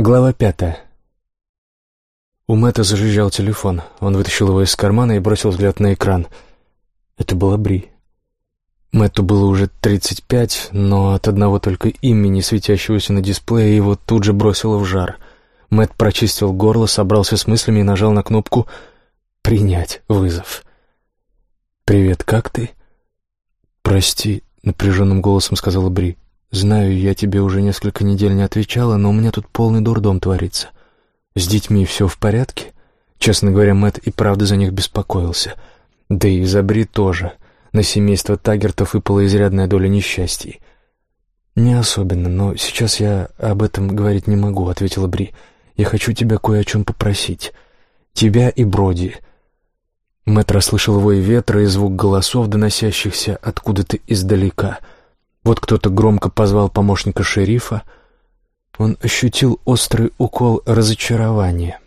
Глава пятая. У Мэтта зажужжал телефон. Он вытащил его из кармана и бросил взгляд на экран. Это была Бри. Мэтту было уже тридцать пять, но от одного только имени, светящегося на дисплее, его тут же бросило в жар. Мэтт прочистил горло, собрался с мыслями и нажал на кнопку «Принять вызов». «Привет, как ты?» «Прости», — напряженным голосом сказала Бри. «Знаю, я тебе уже несколько недель не отвечала, но у меня тут полный дурдом творится. С детьми все в порядке?» Честно говоря, Мэтт и правда за них беспокоился. Да и за Бри тоже. На семейство Таггертов выпала изрядная доля несчастий. «Не особенно, но сейчас я об этом говорить не могу», — ответила Бри. «Я хочу тебя кое о чем попросить. Тебя и Броди». Мэтт расслышал вой ветра и звук голосов, доносящихся откуда-то издалека — вот кто-то громко позвал помощника шерифа. Он ощутил острый укол разочарования.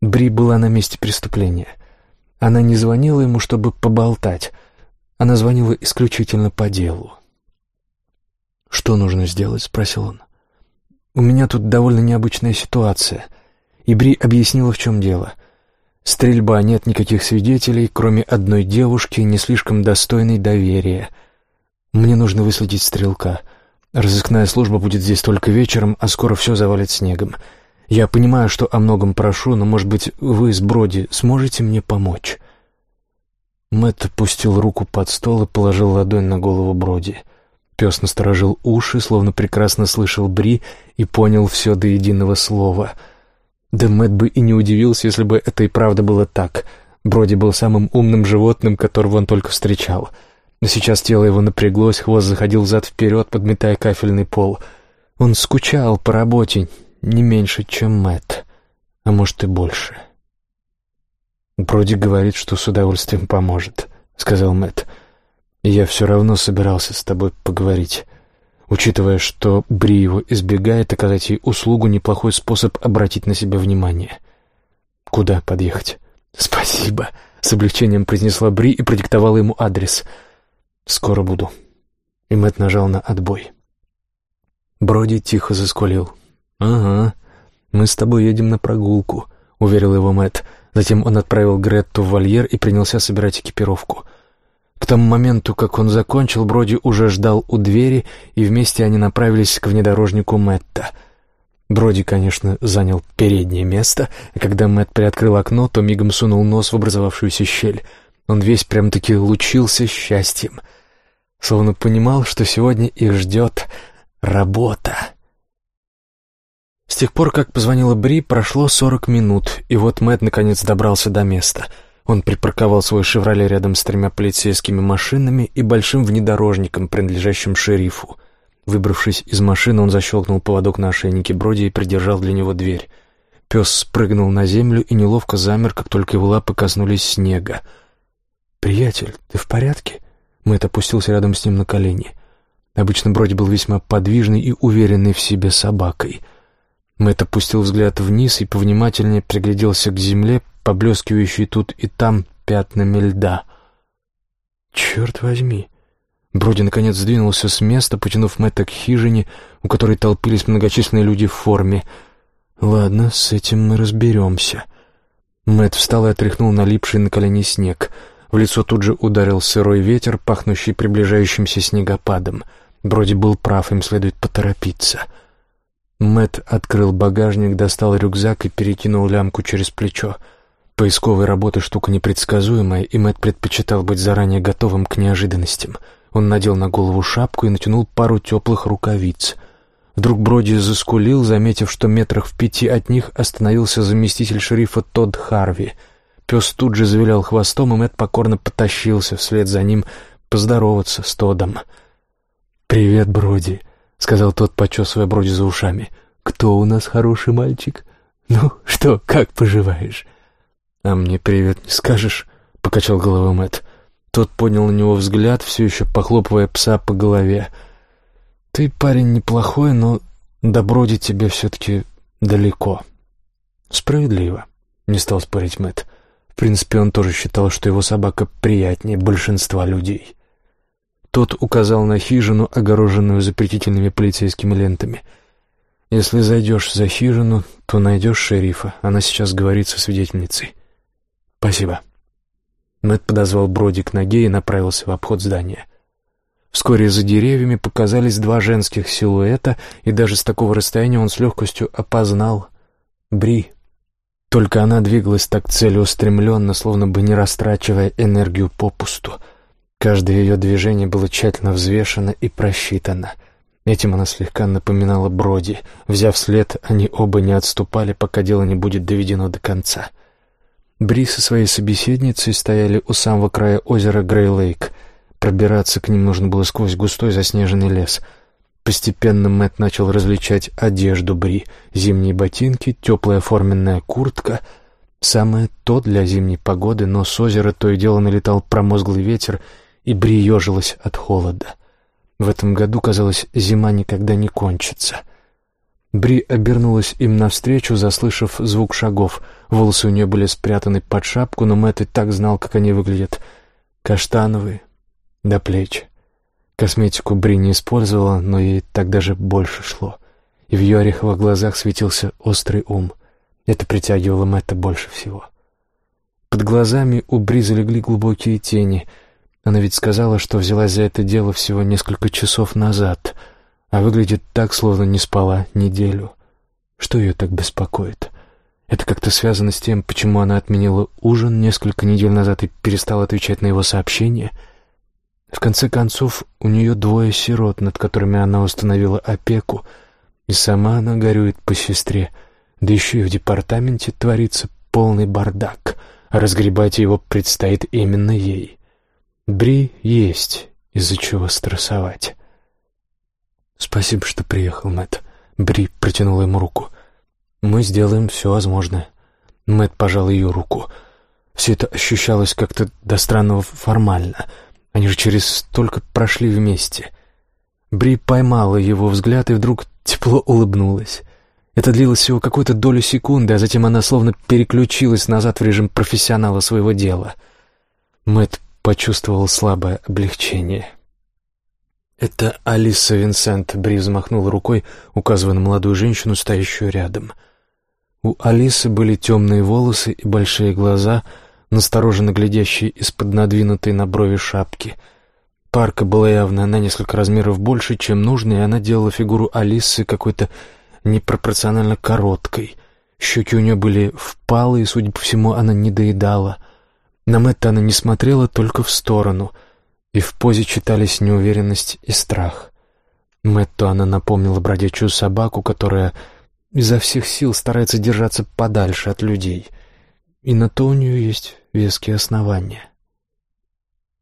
Бри была на месте преступления. Она не звонила ему, чтобы поболтать. Она звонила исключительно по делу. «Что нужно сделать?» — спросил он. «У меня тут довольно необычная ситуация». И Бри объяснила, в чем дело. Стрельба, нет никаких свидетелей, кроме одной девушки, не слишком достойной доверия — мне нужно выследить стрелка. Разыскная служба будет здесь только вечером, а скоро все завалит снегом. Я понимаю, что о многом прошу, но, может быть, вы с Броди сможете мне помочь?» Мэтт опустил руку под стол и положил ладонь на голову Броди. Пес насторожил уши, словно прекрасно слышал Бри и понял все до единого слова. Да Мэтт бы и не удивился, если бы это и правда было так. Броди был самым умным животным, которого он только встречал — но сейчас тело его напряглось, хвост заходил взад-вперед, подметая кафельный пол. Он скучал по работе не меньше, чем Мэтт, а может и больше. «Броди говорит, что с удовольствием поможет», — сказал Мэтт. «Я все равно собирался с тобой поговорить. Учитывая, что Бри его избегает, оказать ей услугу — неплохой способ обратить на себя внимание. Куда подъехать?» «Спасибо», — с облегчением произнесла Бри и продиктовала ему адрес — «Скоро буду». И Мэтт нажал на отбой. Броди тихо заскулил. «Ага, мы с тобой едем на прогулку», — уверил его Мэтт. Затем он отправил Гретту в вольер и принялся собирать экипировку. К тому моменту, как он закончил, Броди уже ждал у двери, и вместе они направились к внедорожнику Мэтта. Броди, конечно, занял переднее место, а когда Мэтт приоткрыл окно, то мигом сунул нос в образовавшуюся щель. Он весь прям-таки лучился счастьем — словно понимал, что сегодня их ждет работа. С тех пор, как позвонила Бри, прошло сорок минут, и вот Мэтт наконец добрался до места. Он припарковал свой «Шевроле» рядом с тремя полицейскими машинами и большим внедорожником, принадлежащим шерифу. Выбравшись из машины, он защелкнул поводок на ошейнике Броди и придержал для него дверь. Пес спрыгнул на землю и неловко замер, как только его лапы коснулись снега. «Приятель, ты в порядке?» Мэтт опустился рядом с ним на колени. Обычно Броди был весьма подвижный и уверенный в себе собакой. Мэтт опустил взгляд вниз и повнимательнее пригляделся к земле, поблескивающей тут и там пятнами льда. «Черт возьми!» Броди наконец сдвинулся с места, потянув Мэтта к хижине, у которой толпились многочисленные люди в форме. «Ладно, с этим мы разберемся». Мэтт встал и отряхнул налипший на колени снег — в лицо тут же ударил сырой ветер, пахнущий приближающимся снегопадом. Броди был прав, им следует поторопиться. Мэт открыл багажник, достал рюкзак и перекинул лямку через плечо. Поисковая работа — штука непредсказуемая, и Мэт предпочитал быть заранее готовым к неожиданностям. Он надел на голову шапку и натянул пару теплых рукавиц. Вдруг Броди заскулил, заметив, что метрах в пяти от них остановился заместитель шерифа Тодд Харви — Пес тут же завилял хвостом, и Мэтт покорно потащился вслед за ним поздороваться с Тодом. «Привет, Броди», — сказал тот, почесывая Броди за ушами. «Кто у нас хороший мальчик? Ну, что, как поживаешь?» «А мне привет не скажешь?» — покачал головой Мэтт. Тот поднял на него взгляд, все еще похлопывая пса по голове. «Ты парень неплохой, но до Броди тебе все-таки далеко». «Справедливо», — не стал спорить Мэтт принципе, он тоже считал, что его собака приятнее большинства людей. Тот указал на хижину, огороженную запретительными полицейскими лентами. Если зайдешь за хижину, то найдешь шерифа. Она сейчас говорит со свидетельницей. Спасибо. Мэтт подозвал Броди к ноге и направился в обход здания. Вскоре за деревьями показались два женских силуэта, и даже с такого расстояния он с легкостью опознал Бри. Только она двигалась так целеустремленно, словно бы не растрачивая энергию попусту. Каждое ее движение было тщательно взвешено и просчитано. Этим она слегка напоминала Броди. Взяв след, они оба не отступали, пока дело не будет доведено до конца. Бри со своей собеседницей стояли у самого края озера Грей-Лейк. Пробираться к ним нужно было сквозь густой заснеженный лес — Постепенно Мэт начал различать одежду Бри, зимние ботинки, теплая форменная куртка. Самое то для зимней погоды, но с озера то и дело налетал промозглый ветер, и Бри ежилась от холода. В этом году, казалось, зима никогда не кончится. Бри обернулась им навстречу, заслышав звук шагов. Волосы у нее были спрятаны под шапку, но Мэтт и так знал, как они выглядят. Каштановые, до плеч. Косметику Бри не использовала, но ей так даже больше шло. И в ее ореховых глазах светился острый ум. Это притягивало Мэтта больше всего. Под глазами у Бри залегли глубокие тени. Она ведь сказала, что взялась за это дело всего несколько часов назад, а выглядит так, словно не спала неделю. Что ее так беспокоит? Это как-то связано с тем, почему она отменила ужин несколько недель назад и перестала отвечать на его сообщения — в конце концов, у нее двое сирот, над которыми она установила опеку, и сама она горюет по сестре, да еще и в департаменте творится полный бардак, разгребать его предстоит именно ей. Бри есть, из-за чего стрессовать. «Спасибо, что приехал, Мэтт». Бри протянула ему руку. «Мы сделаем все возможное». Мэтт пожал ее руку. Все это ощущалось как-то до странного формально — они же через столько прошли вместе. Бри поймала его взгляд и вдруг тепло улыбнулась. Это длилось всего какую-то долю секунды, а затем она словно переключилась назад в режим профессионала своего дела. Мэт почувствовал слабое облегчение. «Это Алиса Винсент», — Бри взмахнула рукой, указывая на молодую женщину, стоящую рядом. У Алисы были темные волосы и большие глаза — настороженно глядящий из-под надвинутой на брови шапки. Парка была явно на несколько размеров больше, чем нужно, и она делала фигуру Алисы какой-то непропорционально короткой. Щеки у нее были впалые, судя по всему, она не доедала. На Мэтта она не смотрела только в сторону, и в позе читались неуверенность и страх. Мэтту она напомнила бродячую собаку, которая изо всех сил старается держаться подальше от людей — и на то у нее есть веские основания.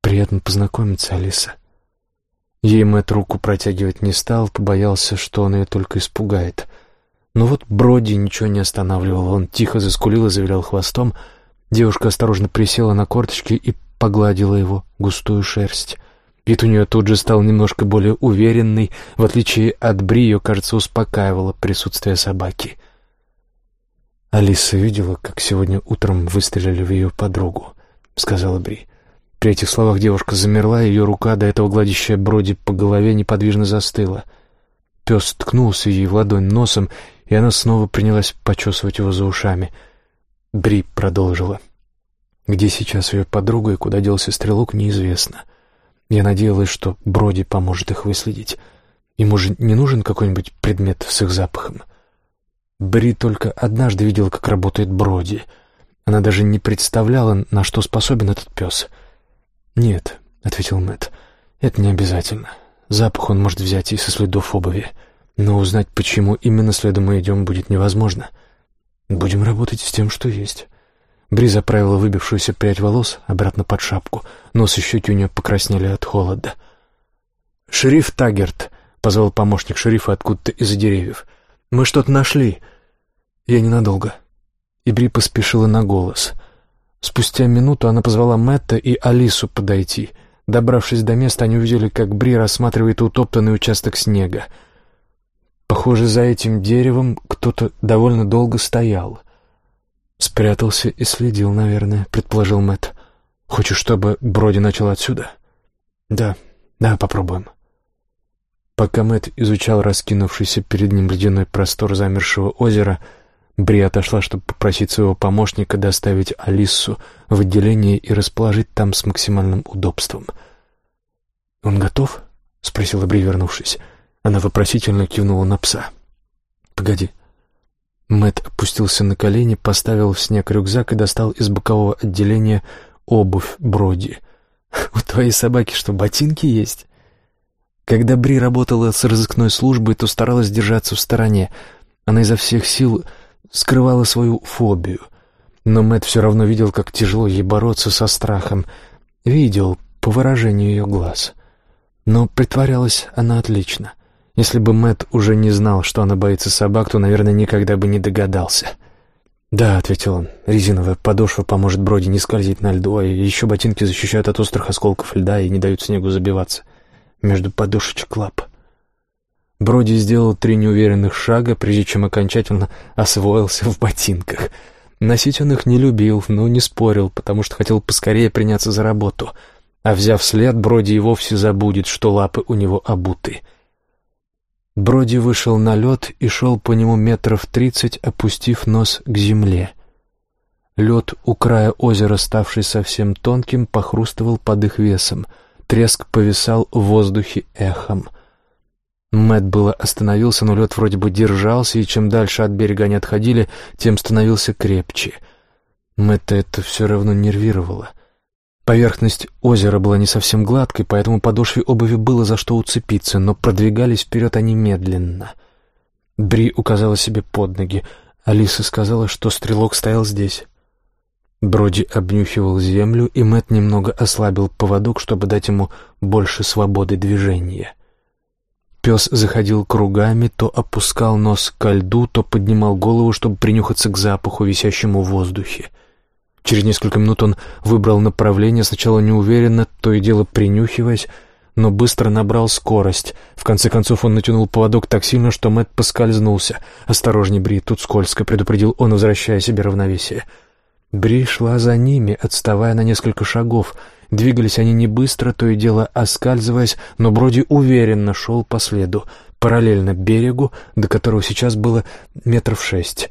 Приятно познакомиться, Алиса. Ей Мэтт руку протягивать не стал, побоялся, что он ее только испугает. Но вот Броди ничего не останавливал. Он тихо заскулил и завилял хвостом. Девушка осторожно присела на корточки и погладила его густую шерсть. Вид у нее тут же стал немножко более уверенный. В отличие от Бри, ее, кажется, успокаивало присутствие собаки. «Алиса видела, как сегодня утром выстрелили в ее подругу», — сказала Бри. При этих словах девушка замерла, ее рука, до этого гладящая Броди по голове, неподвижно застыла. Пес ткнулся ей в ладонь носом, и она снова принялась почесывать его за ушами. Бри продолжила. Где сейчас ее подруга и куда делся стрелок, неизвестно. Я надеялась, что Броди поможет их выследить. Ему же не нужен какой-нибудь предмет с их запахом. — Бри только однажды видела, как работает Броди. Она даже не представляла, на что способен этот пес. «Нет», — ответил Мэтт, — «это не обязательно. Запах он может взять и со следов обуви. Но узнать, почему именно следом мы идем, будет невозможно. Будем работать с тем, что есть». Бри заправила выбившуюся прядь волос обратно под шапку. Нос и щеки у нее покраснели от холода. «Шериф Таггерт», — позвал помощник шерифа откуда-то из-за деревьев. Мы что-то нашли. Я ненадолго. И Бри поспешила на голос. Спустя минуту она позвала Мэтта и Алису подойти. Добравшись до места, они увидели, как Бри рассматривает утоптанный участок снега. Похоже, за этим деревом кто-то довольно долго стоял. Спрятался и следил, наверное, предположил Мэтт. Хочешь, чтобы Броди начал отсюда? Да, да, попробуем. Пока Мэтт изучал раскинувшийся перед ним ледяной простор замершего озера, Бри отошла, чтобы попросить своего помощника доставить Алису в отделение и расположить там с максимальным удобством. «Он готов?» — спросила Бри, вернувшись. Она вопросительно кивнула на пса. «Погоди». Мэтт опустился на колени, поставил в снег рюкзак и достал из бокового отделения обувь Броди. «У твоей собаки что, ботинки есть?» Когда Бри работала с разыскной службой, то старалась держаться в стороне. Она изо всех сил скрывала свою фобию. Но Мэтт все равно видел, как тяжело ей бороться со страхом. Видел по выражению ее глаз. Но притворялась она отлично. Если бы Мэтт уже не знал, что она боится собак, то, наверное, никогда бы не догадался. «Да», — ответил он, — «резиновая подошва поможет Броди не скользить на льду, а еще ботинки защищают от острых осколков льда и не дают снегу забиваться» между подушечек лап. Броди сделал три неуверенных шага, прежде чем окончательно освоился в ботинках. Носить он их не любил, но не спорил, потому что хотел поскорее приняться за работу. А взяв след, Броди и вовсе забудет, что лапы у него обуты. Броди вышел на лед и шел по нему метров тридцать, опустив нос к земле. Лед у края озера, ставший совсем тонким, похрустывал под их весом — Треск повисал в воздухе эхом. Мэт было остановился, но лед вроде бы держался, и чем дальше от берега они отходили, тем становился крепче. Мэтта это все равно нервировало. Поверхность озера была не совсем гладкой, поэтому подошве обуви было за что уцепиться, но продвигались вперед они медленно. Бри указала себе под ноги. Алиса сказала, что стрелок стоял здесь. Броди обнюхивал землю, и Мэт немного ослабил поводок, чтобы дать ему больше свободы движения. Пес заходил кругами, то опускал нос ко льду, то поднимал голову, чтобы принюхаться к запаху, висящему в воздухе. Через несколько минут он выбрал направление, сначала неуверенно, то и дело принюхиваясь, но быстро набрал скорость. В конце концов он натянул поводок так сильно, что Мэт поскользнулся. «Осторожней, Бри, тут скользко», — предупредил он, возвращая себе равновесие. — Бри шла за ними, отставая на несколько шагов. Двигались они не быстро, то и дело оскальзываясь, но Броди уверенно шел по следу, параллельно берегу, до которого сейчас было метров шесть.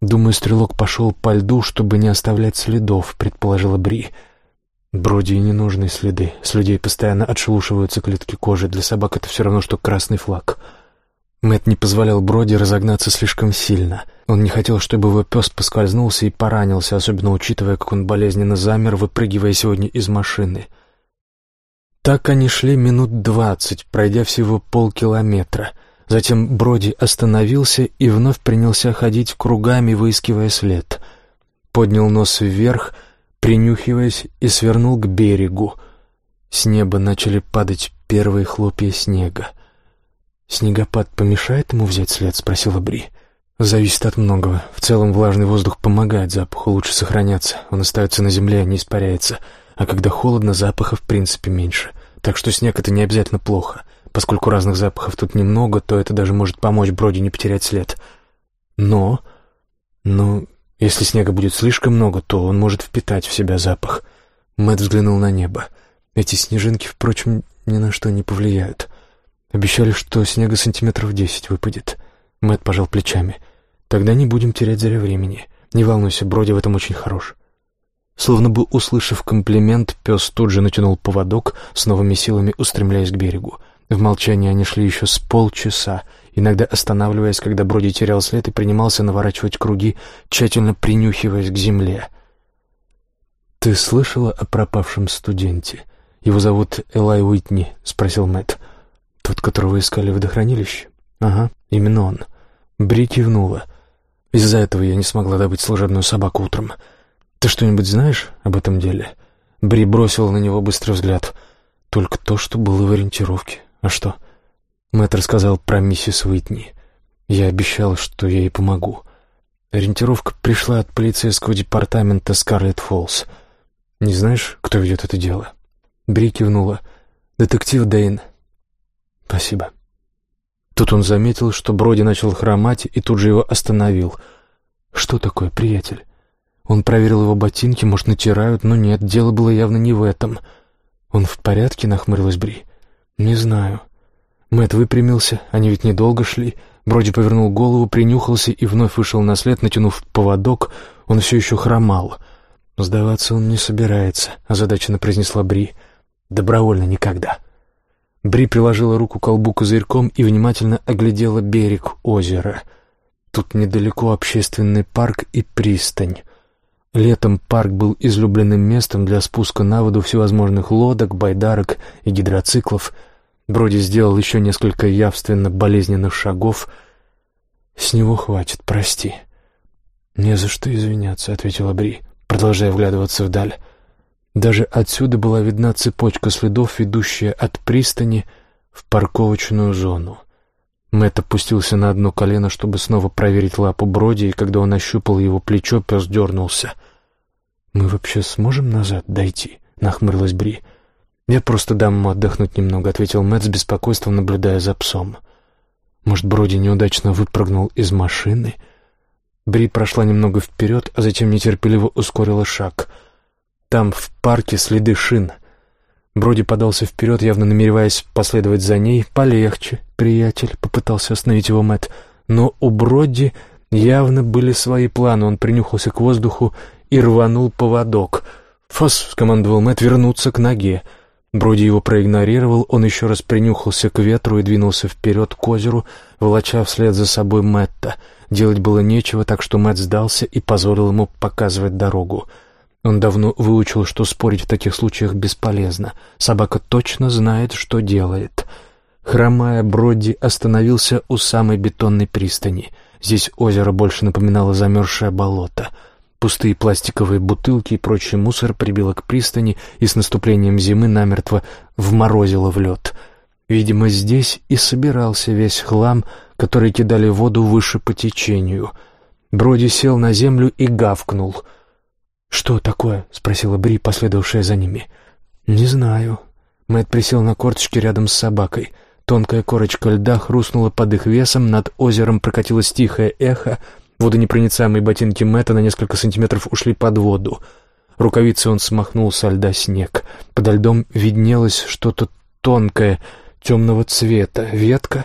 «Думаю, стрелок пошел по льду, чтобы не оставлять следов», — предположила Бри. Броди не нужны следы. С людей постоянно отшелушиваются клетки кожи. Для собак это все равно, что красный флаг. Мэт не позволял Броди разогнаться слишком сильно — он не хотел, чтобы его пес поскользнулся и поранился, особенно учитывая, как он болезненно замер, выпрыгивая сегодня из машины. Так они шли минут двадцать, пройдя всего полкилометра. Затем Броди остановился и вновь принялся ходить кругами, выискивая след. Поднял нос вверх, принюхиваясь, и свернул к берегу. С неба начали падать первые хлопья снега. «Снегопад помешает ему взять след?» — спросила Бри. Зависит от многого. В целом влажный воздух помогает запаху лучше сохраняться. Он остается на земле, а не испаряется. А когда холодно, запаха в принципе меньше. Так что снег — это не обязательно плохо. Поскольку разных запахов тут немного, то это даже может помочь Броди не потерять след. Но... Но если снега будет слишком много, то он может впитать в себя запах. Мэтт взглянул на небо. Эти снежинки, впрочем, ни на что не повлияют. Обещали, что снега сантиметров десять выпадет. Мэтт пожал плечами. Тогда не будем терять зря времени. Не волнуйся, Броди в этом очень хорош. Словно бы услышав комплимент, пес тут же натянул поводок, с новыми силами устремляясь к берегу. В молчании они шли еще с полчаса, иногда останавливаясь, когда Броди терял след и принимался наворачивать круги, тщательно принюхиваясь к земле. «Ты слышала о пропавшем студенте? Его зовут Элай Уитни», — спросил Мэтт. «Тот, которого искали в водохранилище?» «Ага, именно он». Бри кивнула. Из-за этого я не смогла добыть служебную собаку утром. Ты что-нибудь знаешь об этом деле?» Бри бросила на него быстрый взгляд. «Только то, что было в ориентировке. А что?» Мэтт рассказал про миссис Уитни. Я обещал, что я ей помогу. Ориентировка пришла от полицейского департамента Скарлетт Фоллс. Не знаешь, кто ведет это дело?» Бри кивнула. «Детектив Дэйн». «Спасибо». Тут он заметил, что Броди начал хромать, и тут же его остановил. «Что такое, приятель?» Он проверил его ботинки, может, натирают, но нет, дело было явно не в этом. «Он в порядке?» — нахмурилась Бри. «Не знаю». Мэтт выпрямился, они ведь недолго шли. Броди повернул голову, принюхался и вновь вышел на след, натянув поводок. Он все еще хромал. «Сдаваться он не собирается», — озадаченно произнесла Бри. «Добровольно никогда». Бри приложила руку к колбу козырьком и внимательно оглядела берег озера. Тут недалеко общественный парк и пристань. Летом парк был излюбленным местом для спуска на воду всевозможных лодок, байдарок и гидроциклов — Броди сделал еще несколько явственно болезненных шагов. «С него хватит, прости». «Не за что извиняться», — ответила Бри, продолжая вглядываться вдаль. Даже отсюда была видна цепочка следов, ведущая от пристани в парковочную зону. Мэтт опустился на одно колено, чтобы снова проверить лапу Броди, и когда он ощупал его плечо, пес дернулся. «Мы вообще сможем назад дойти?» — нахмурилась Бри. «Я просто дам ему отдохнуть немного», — ответил Мэтт с беспокойством, наблюдая за псом. «Может, Броди неудачно выпрыгнул из машины?» Бри прошла немного вперед, а затем нетерпеливо ускорила шаг. Там, в парке, следы шин. Броди подался вперед, явно намереваясь последовать за ней. «Полегче, приятель», — попытался остановить его Мэтт. Но у Броди явно были свои планы. Он принюхался к воздуху и рванул поводок. «Фос», — скомандовал Мэтт, — «вернуться к ноге». Броди его проигнорировал, он еще раз принюхался к ветру и двинулся вперед к озеру, волоча вслед за собой Мэтта. Делать было нечего, так что Мэтт сдался и позволил ему показывать дорогу. Он давно выучил, что спорить в таких случаях бесполезно. Собака точно знает, что делает. Хромая, Броди остановился у самой бетонной пристани. Здесь озеро больше напоминало замерзшее болото — Пустые пластиковые бутылки и прочий мусор прибило к пристани и с наступлением зимы намертво вморозило в лед. Видимо, здесь и собирался весь хлам, который кидали в воду выше по течению. Броди сел на землю и гавкнул. «Что такое?» — спросила Бри, последовавшая за ними. «Не знаю». Мэтт присел на корточки рядом с собакой. Тонкая корочка льда хрустнула под их весом, над озером прокатилось тихое эхо — Водонепроницаемые ботинки Мэтта на несколько сантиметров ушли под воду. Рукавицы он смахнул со льда снег. Подо льдом виднелось что-то тонкое, темного цвета. Ветка?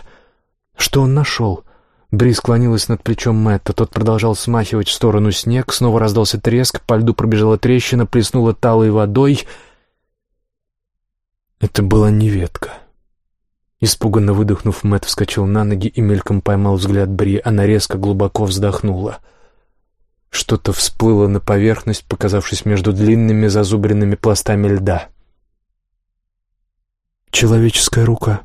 Что он нашел? Бри склонилась над плечом Мэтта. Тот продолжал смахивать в сторону снег. Снова раздался треск, по льду пробежала трещина, плеснула талой водой. Это была не ветка. Испуганно выдохнув, Мэтт вскочил на ноги и мельком поймал взгляд Бри. Она резко глубоко вздохнула. Что-то всплыло на поверхность, показавшись между длинными зазубренными пластами льда. «Человеческая рука»,